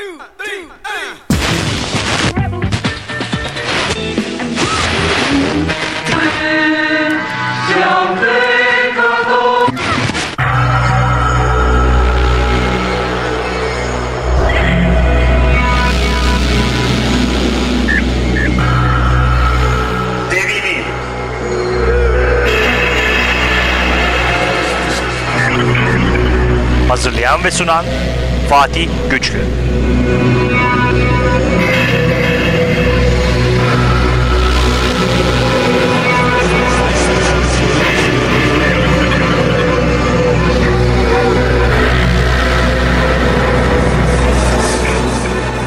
two, three, eight. Brasilian ve sunan Fatih Güçlü.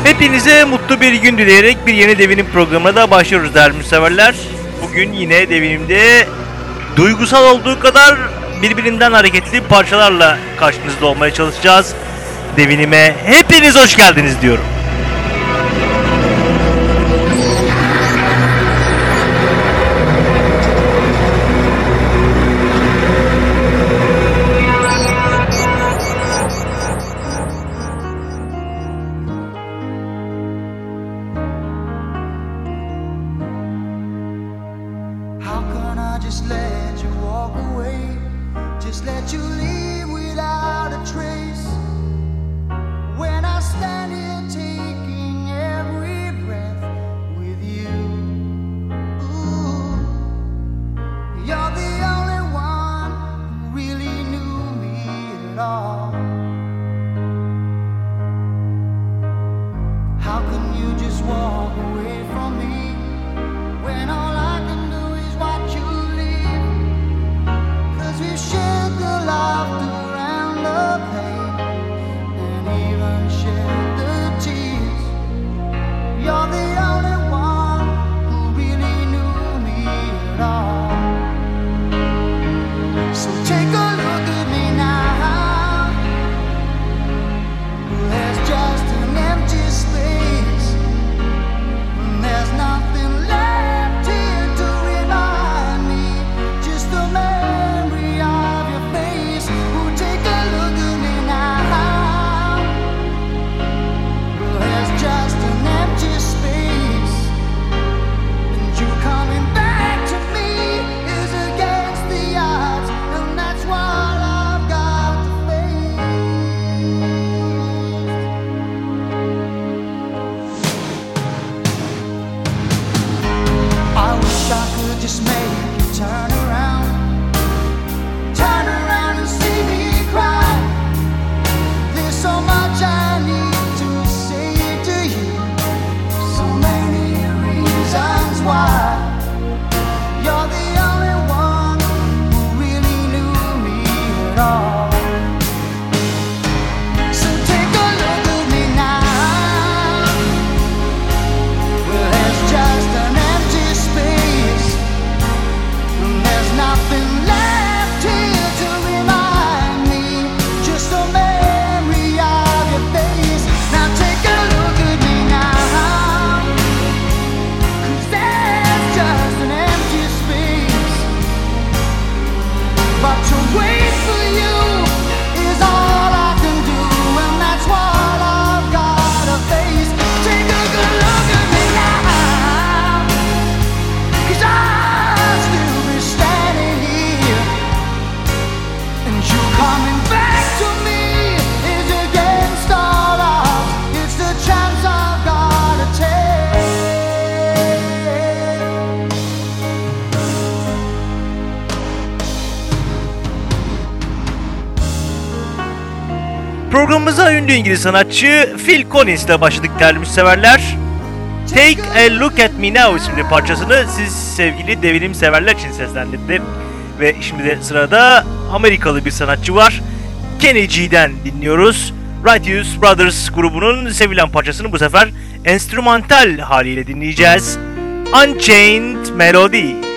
Hepinize mutlu bir gün dileyerek bir yeni devinim programına da başlıyoruz değerli severler. Bugün yine devinimde duygusal olduğu kadar birbirinden hareketli parçalarla karşınızda olmaya çalışacağız devinime hepiniz hoş geldiniz diyorum. Yıllarımıza ünlü İngiliz sanatçı Phil Collins ile başladık değerli müseverler. Take a Look at Me Now isimli parçasını siz sevgili devinim severler için seslendirdi. Ve şimdi de sırada Amerikalı bir sanatçı var. Kenny G'den dinliyoruz. Righteous Brothers grubunun sevilen parçasını bu sefer enstrümantal haliyle dinleyeceğiz. Unchained Melody.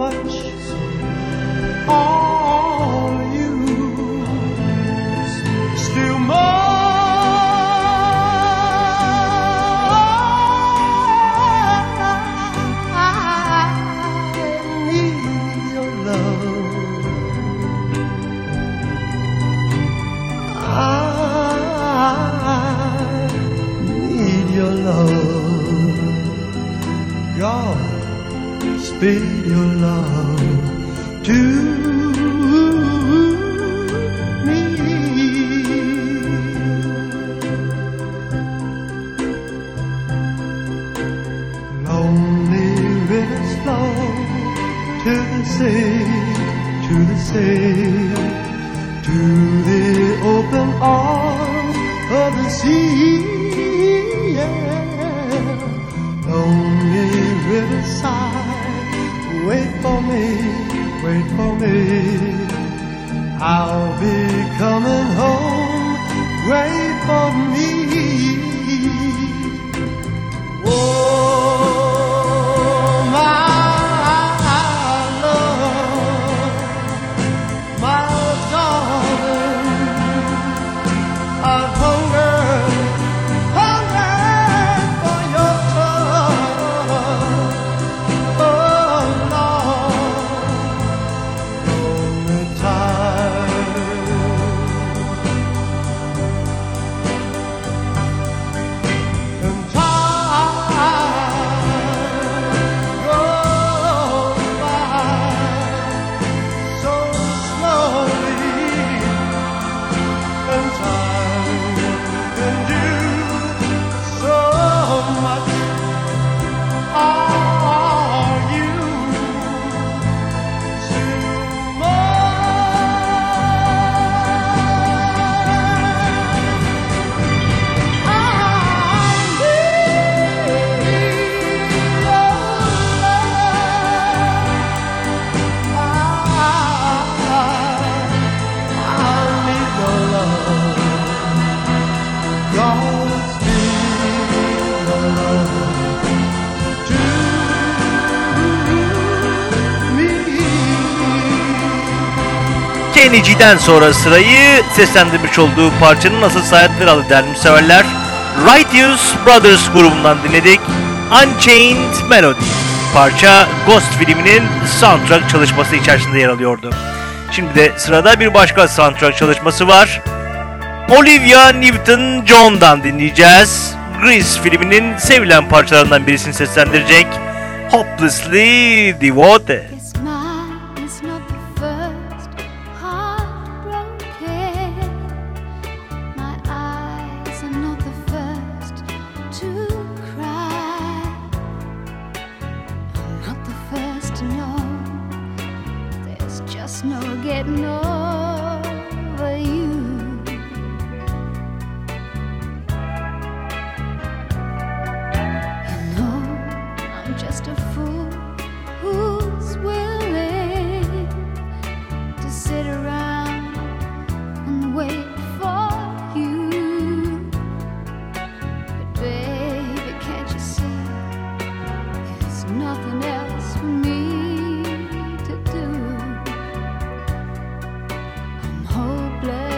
much. Benici'den sonra sırayı seslendirmiş olduğu parçanın asıl sahipleri aldı değerli severler. Righteous Brothers grubundan dinledik. Unchained Melody. Parça Ghost filminin soundtrack çalışması içerisinde yer alıyordu. Şimdi de sırada bir başka soundtrack çalışması var. Olivia Newton-John'dan dinleyeceğiz. Grease filminin sevilen parçalarından birisini seslendirecek. Hopelessly Devoted.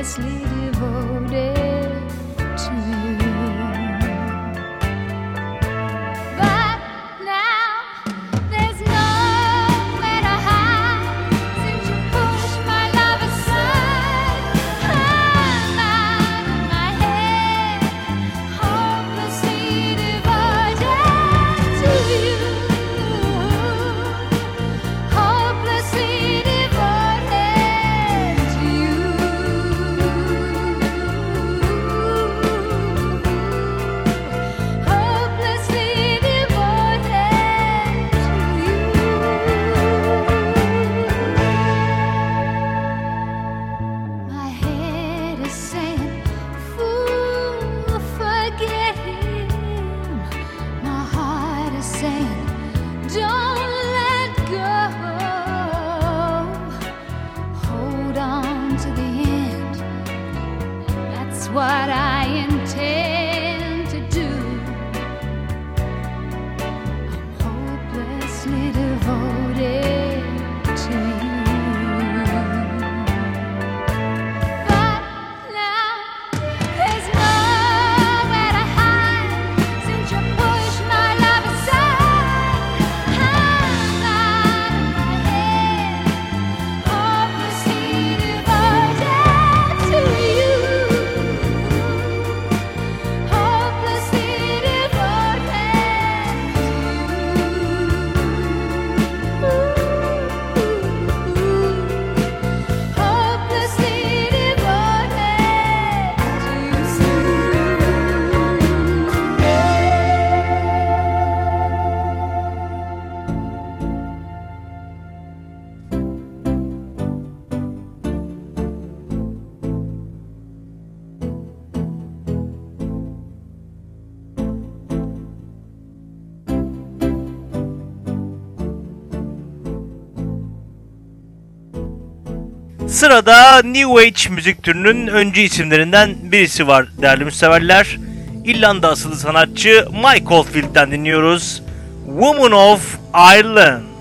счастливого Sırada New Age müzik türünün öncü isimlerinden birisi var değerli müseverler. İrlanda asıllı sanatçı Mike Oldfield'den dinliyoruz. Woman of Ireland.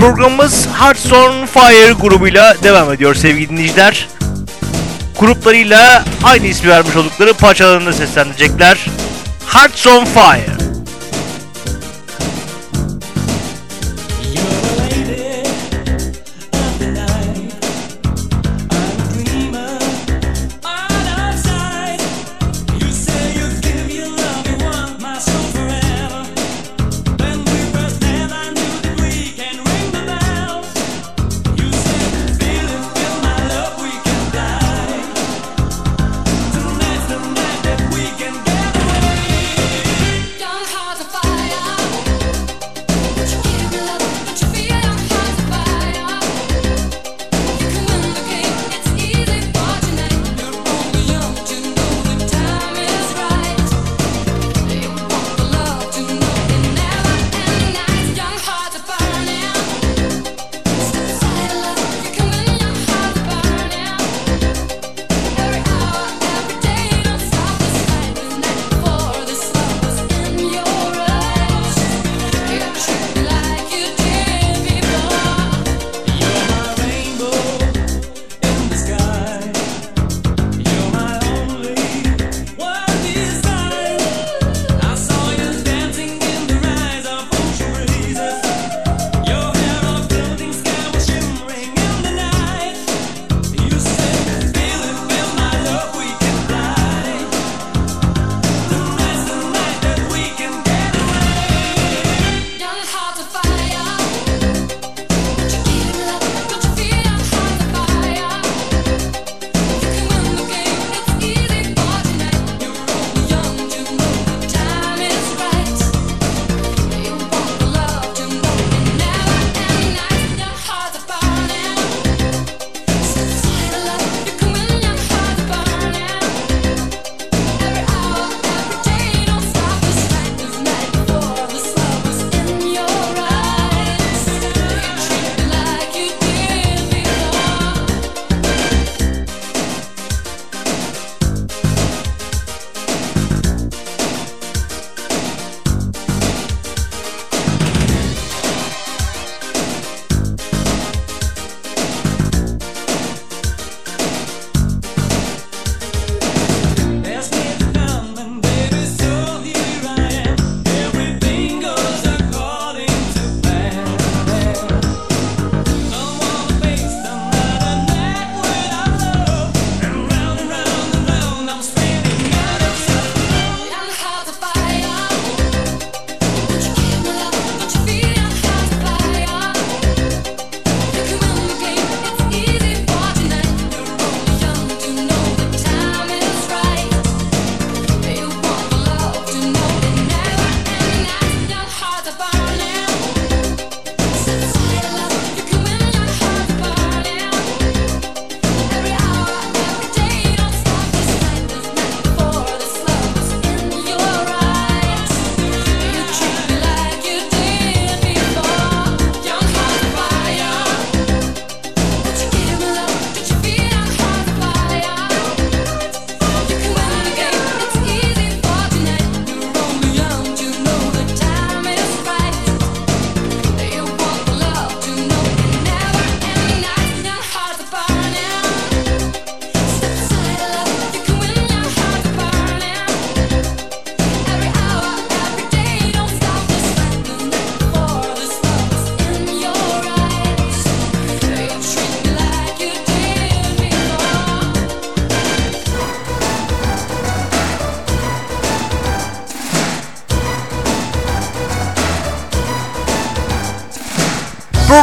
Programımız Hearts on Fire grubuyla devam ediyor sevgili dinleyiciler. Gruplarıyla aynı ismi vermiş oldukları parçalarını seslendirecekler. Hearts on Fire.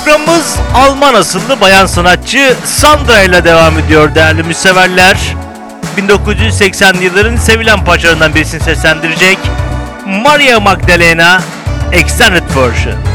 Programımız Alman asıllı bayan sanatçı Sandra ile devam ediyor değerli müseverler. 1980'li yılların sevilen parçalarından birisini seslendirecek Maria Magdalena Extended Version.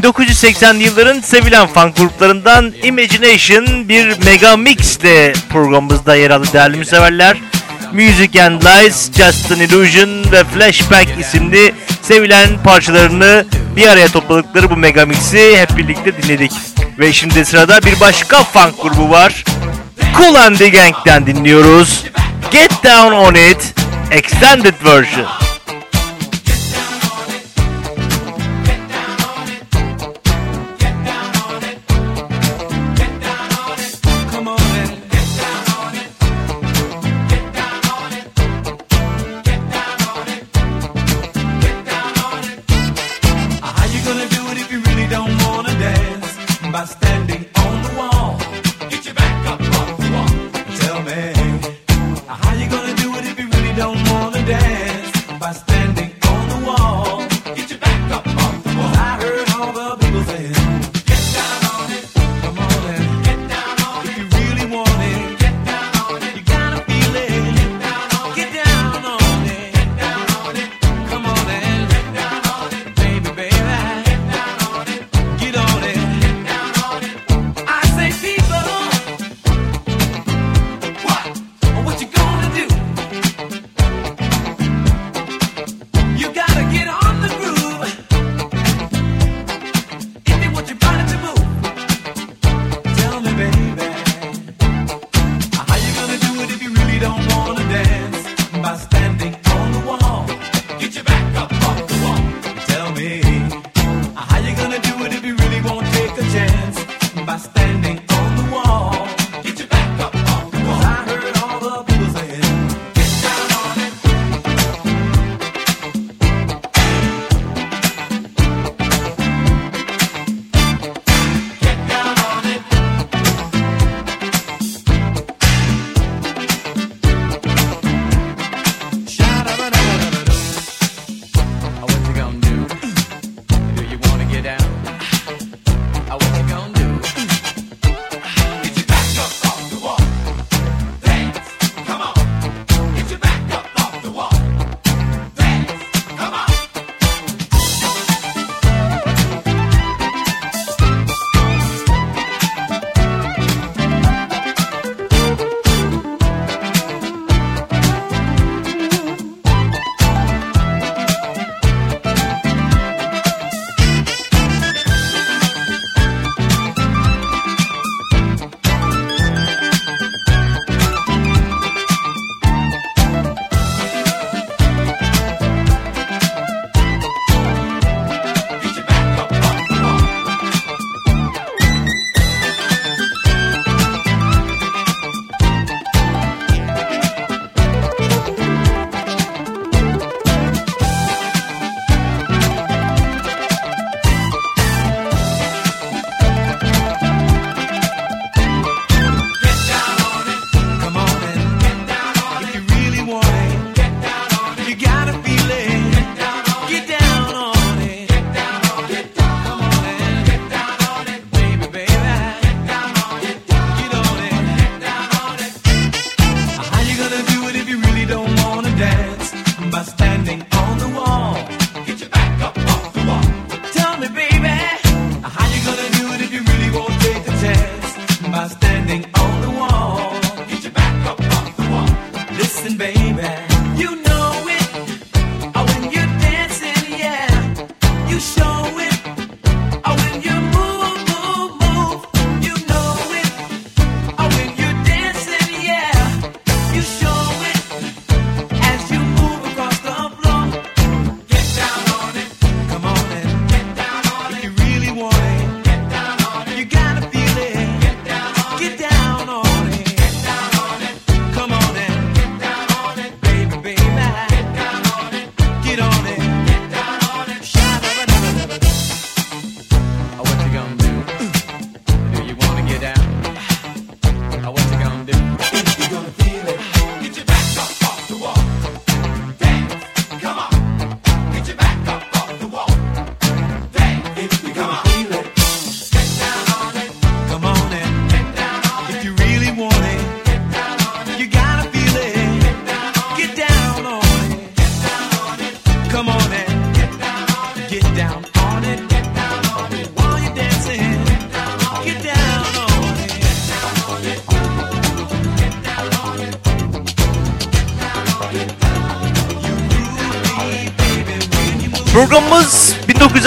1980'li yılların sevilen fan gruplarından Imagination bir mega mix de programımızda yer aldı değerli müseverler. Music and Lies, Just an Illusion ve Flashback isimli sevilen parçalarını bir araya topladıkları bu mega mix'i hep birlikte dinledik. Ve şimdi sırada bir başka funk grubu var. Cool and the Gang'den dinliyoruz. Get Down On It Extended Version.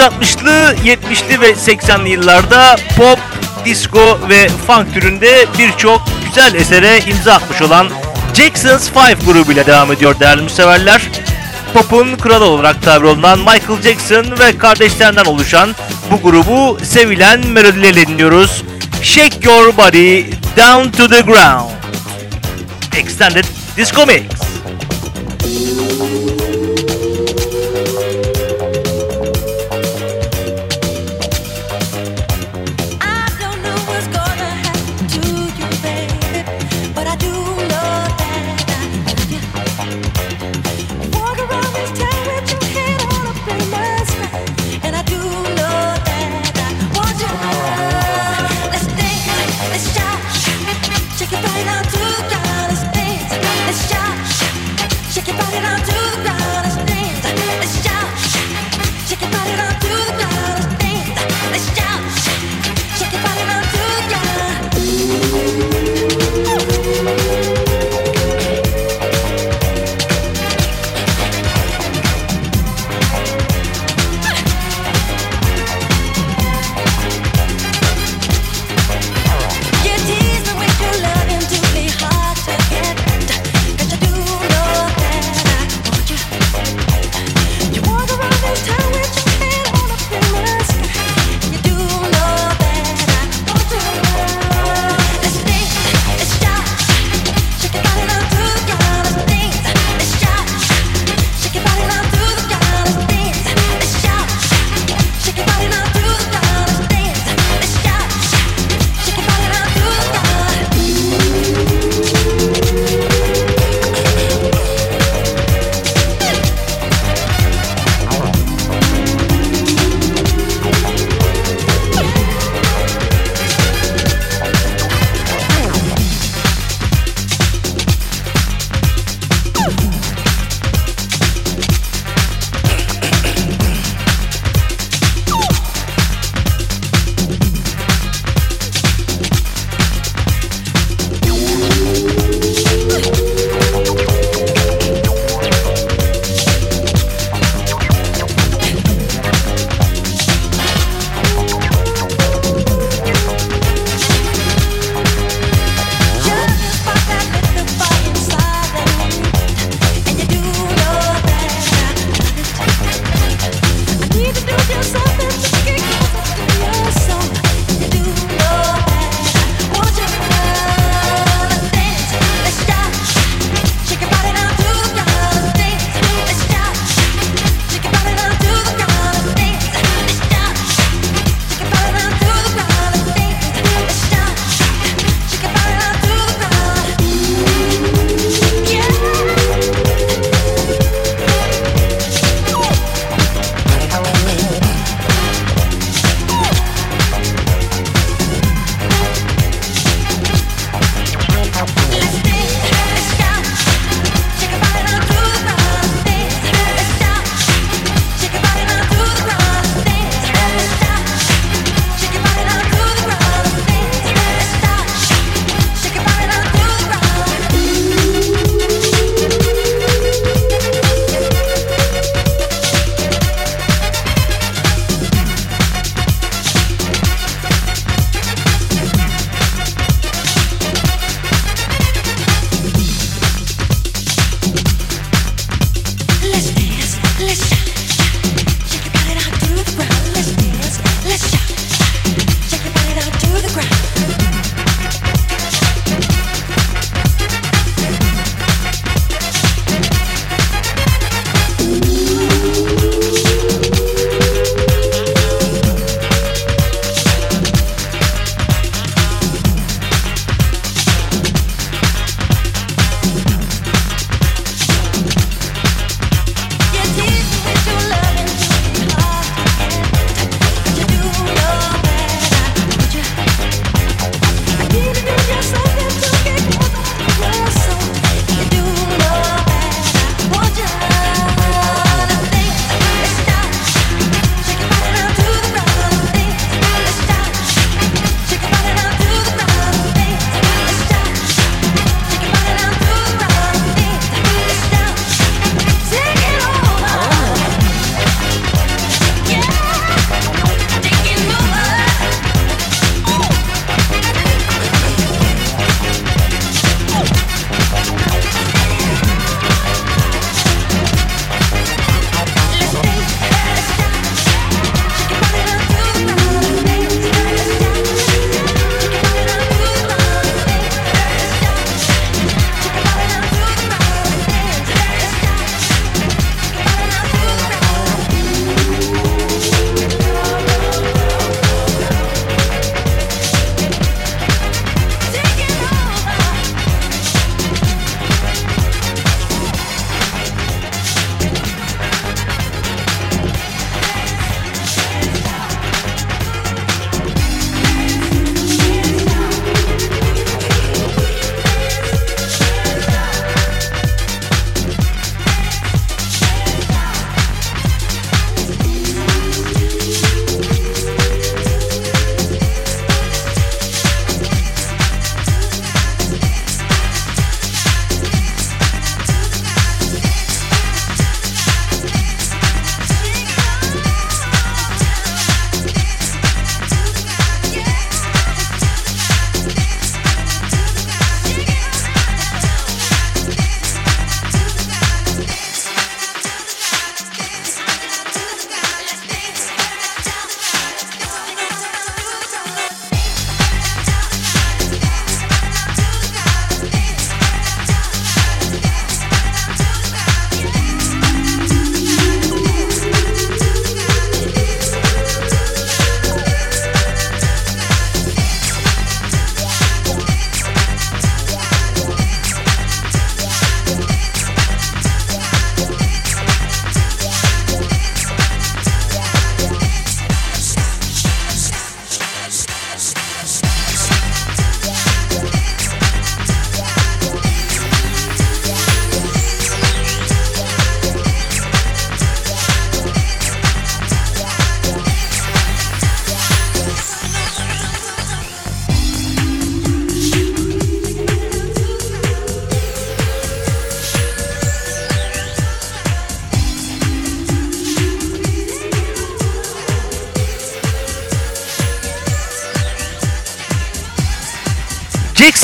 1960'lı, 70'li ve 80'li yıllarda pop, disco ve funk türünde birçok güzel esere imza atmış olan Jackson's Five grubuyla devam ediyor değerli müseverler. Pop'un kralı olarak tabir olunan Michael Jackson ve kardeşlerinden oluşan bu grubu sevilen melodilerle dinliyoruz. Shake Your Body Down to the Ground. Extended Disco Mix.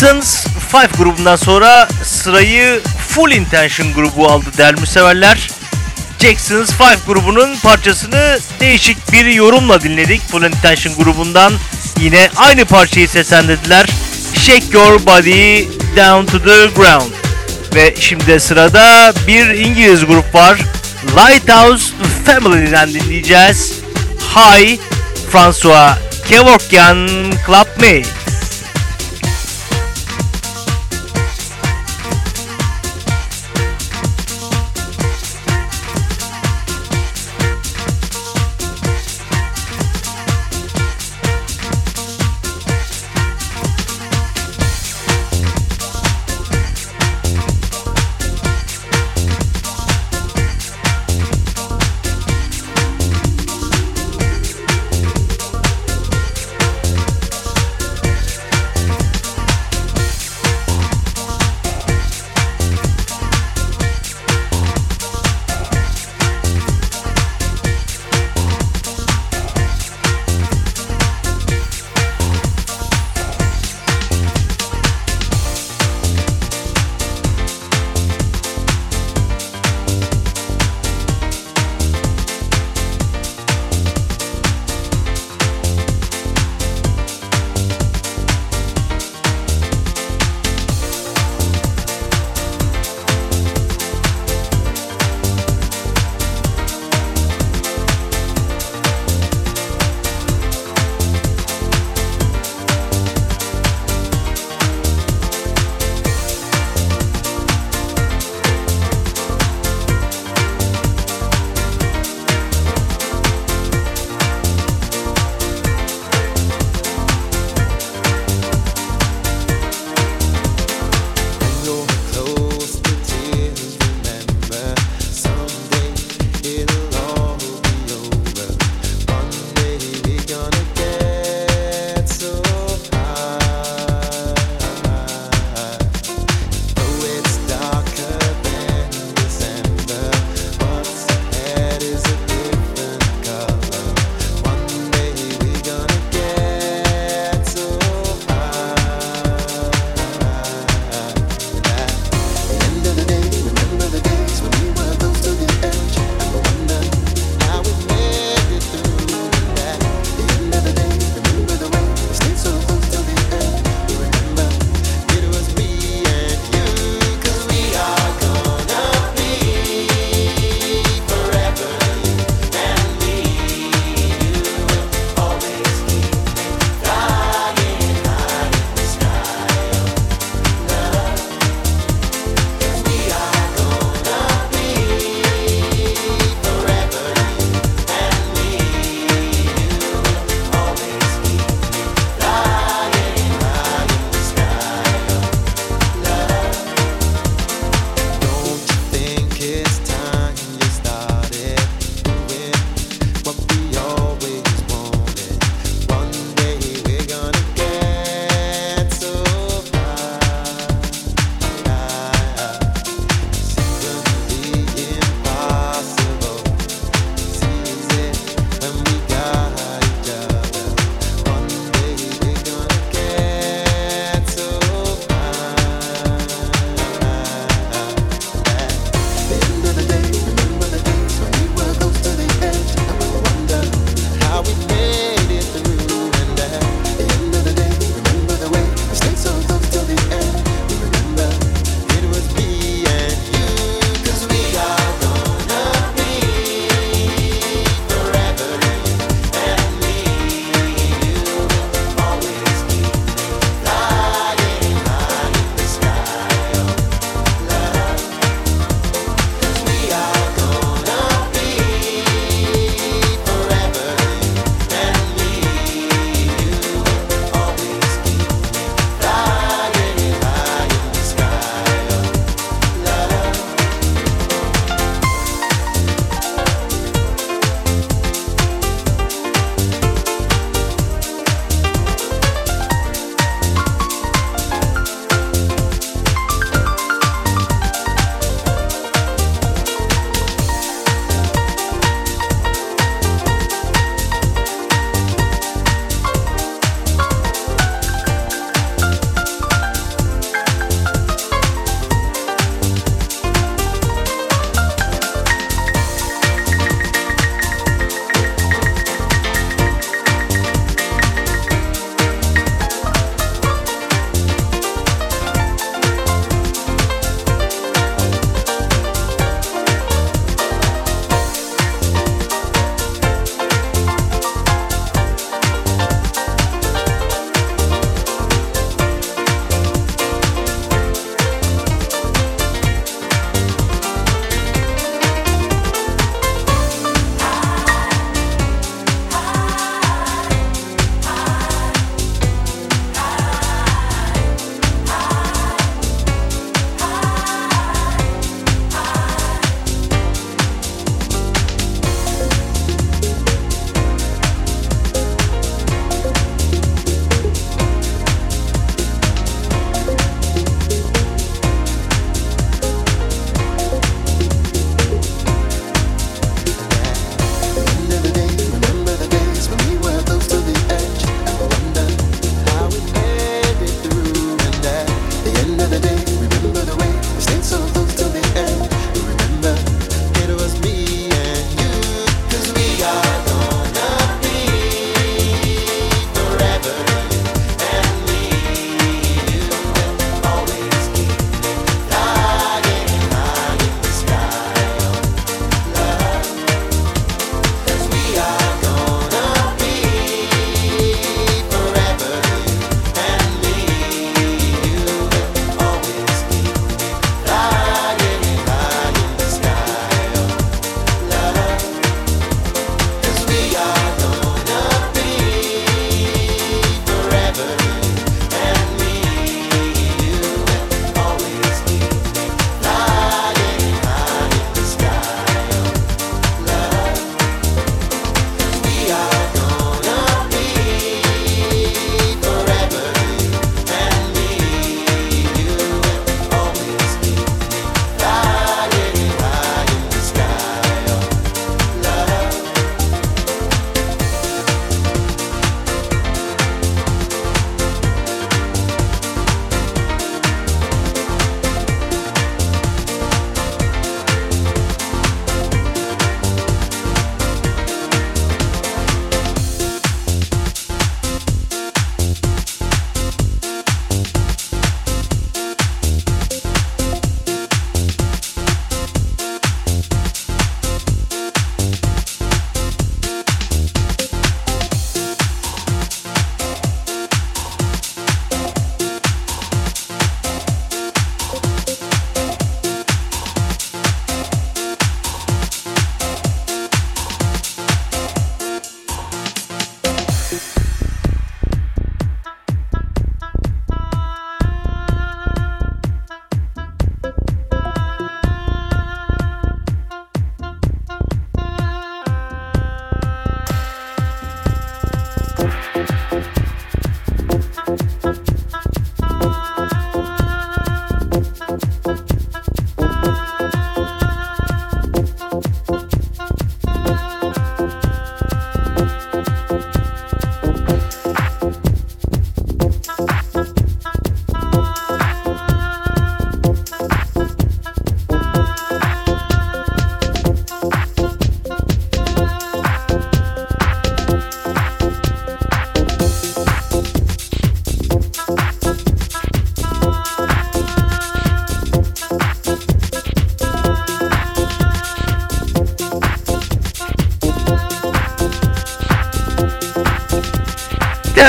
Jackson's Five grubundan sonra sırayı Full Intention grubu aldı değerli severler. Jackson's Five grubunun parçasını değişik bir yorumla dinledik. Full Intention grubundan yine aynı parçayı seslendirdiler. Shake Your Body Down to the Ground. Ve şimdi sırada bir İngiliz grup var. Lighthouse Family'den dinleyeceğiz. Hi, François Kevorkian Club Me.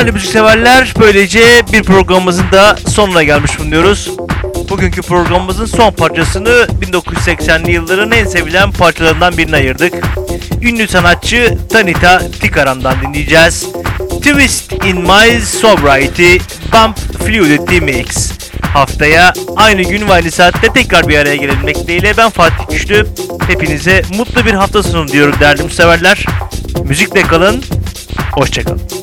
Değerli müzikseverler böylece bir programımızın da sonuna gelmiş bulunuyoruz. Bugünkü programımızın son parçasını 1980'li yılların en sevilen parçalarından birine ayırdık. Ünlü sanatçı Tanita Tikaran'dan dinleyeceğiz. Twist in My Sobriety Bump Fluidity Mix. Haftaya aynı gün ve aynı saatte tekrar bir araya gelelim dileğiyle ben Fatih Güçlü. Hepinize mutlu bir hafta sonu diyorum değerli müseverler. Müzikle kalın, hoşçakalın.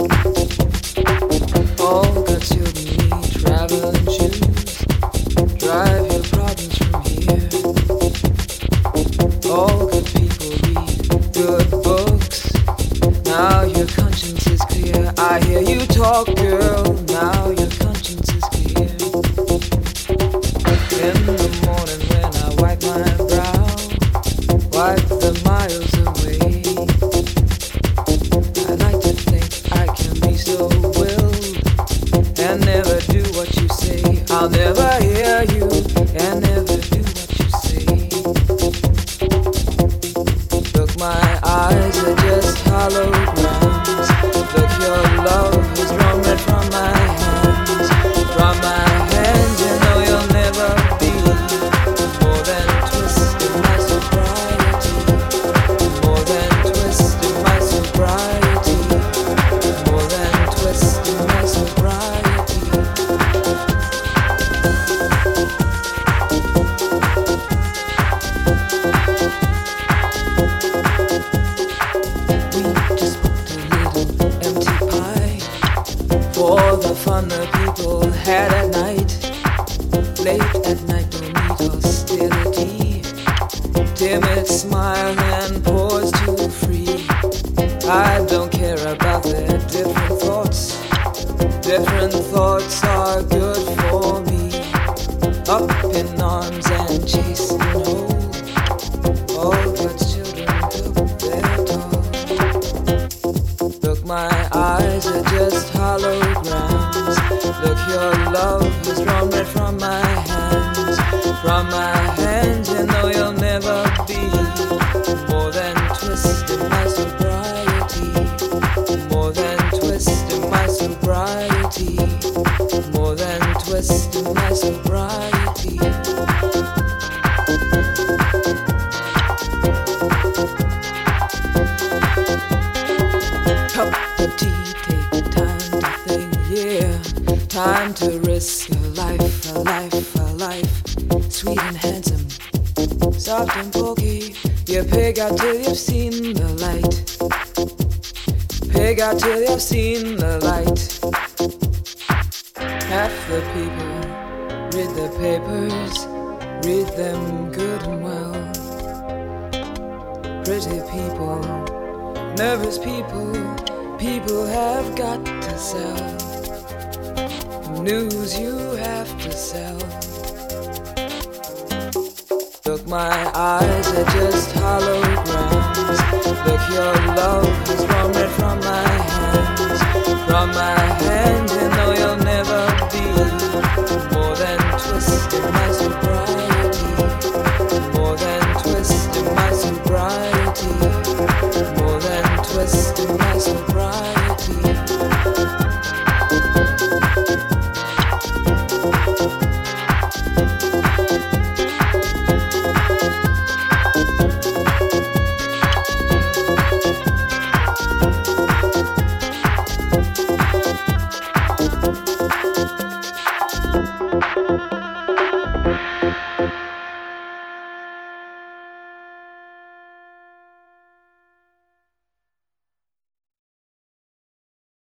fuck, girl. from my Out till you've seen the light. Peg out till you've seen